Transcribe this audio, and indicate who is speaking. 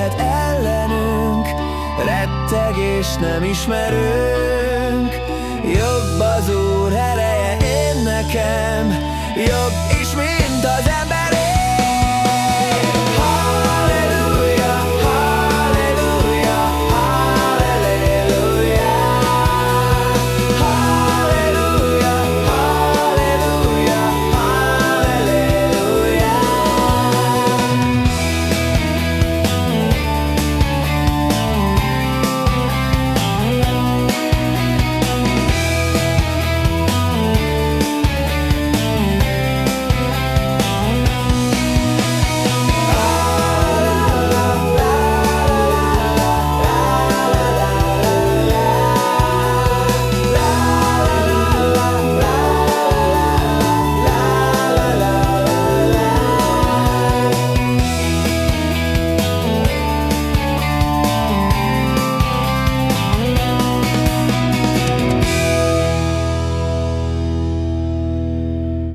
Speaker 1: lehet ellenünk, rettegés nem ismerünk.